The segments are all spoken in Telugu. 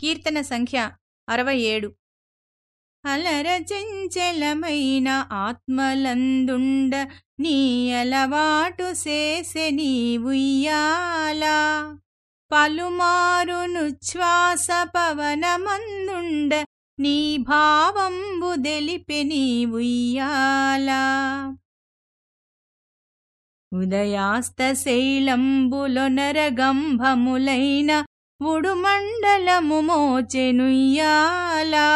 కీర్తన సంఖ్య అరవై ఏడు. అలరచంచలమైన ఆత్మలందుండ నీ అలవాటు చేసె నీ ఉయ్యాలా శ్వాస పవనమందుండ నీ భావంబు దెలిపె నీ ఉయ్యాలా ఉదయాస్తశైలంబులొనరగంభములైన ఉడుమండలము మోచెనుయ్యాలా.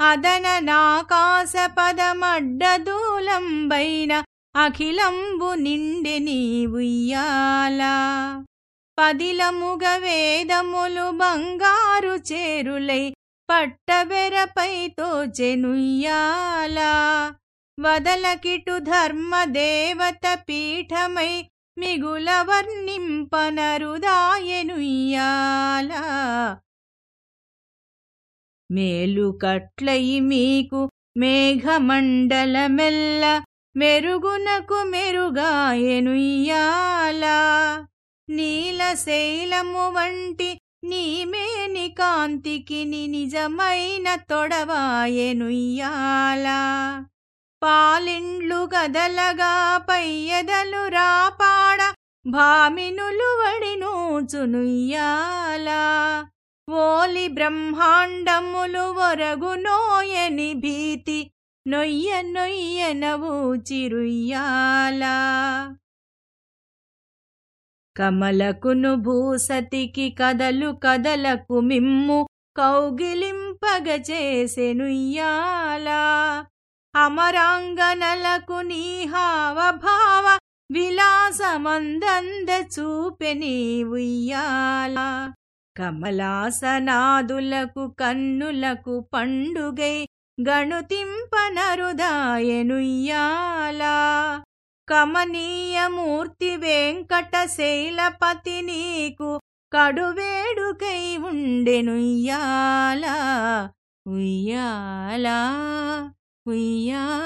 అదన నాకాశ పదమడ్డదూలంబైన అఖిలంబు నిండి నీ పదిలముగ వేదములు బంగారు చేరులై పట్టబెరపై చెనుయ్యాలా వదలకిటు ధర్మదేవత పీఠమై మిగుల వర్ణింపనరుదాయనుయ్య మేలుకట్లయి మీకు మేఘమండలమెల్ల మెరుగునకు మెరుగాయనుయ్యాలా నీలశైలము వంటి నీమేని కాంతికి నిజమైన తొడవాయనుయ్యాలా పాలిండ్లు గదలగా పయ్యదలు రాపాడ భామినులు వడి నూచునుయ్యాలా. బ్రహ్మాండములు ఒరగునోయని భీతి నొయ్య నొయ్యనవు చిరుయ్యాల కమలకును భూసతికి కదలు కదలకు మిమ్ము కౌగిలింపగ చేసెనుయ్యాల. అమరాంగనలకు నీ హావభావ విలాసమందంద చూపెని ఉయ్యాల కమలాసనాదులకు కన్నులకు పండుగై గణుతింపనరుదాయనుయ్యాలా. కమనీయమూర్తి వెంకటశైలపతి నీకు కడువేడుకై ఉండెనుయ్యాలా. ఉయ్యాలా ఉయ్యాలా.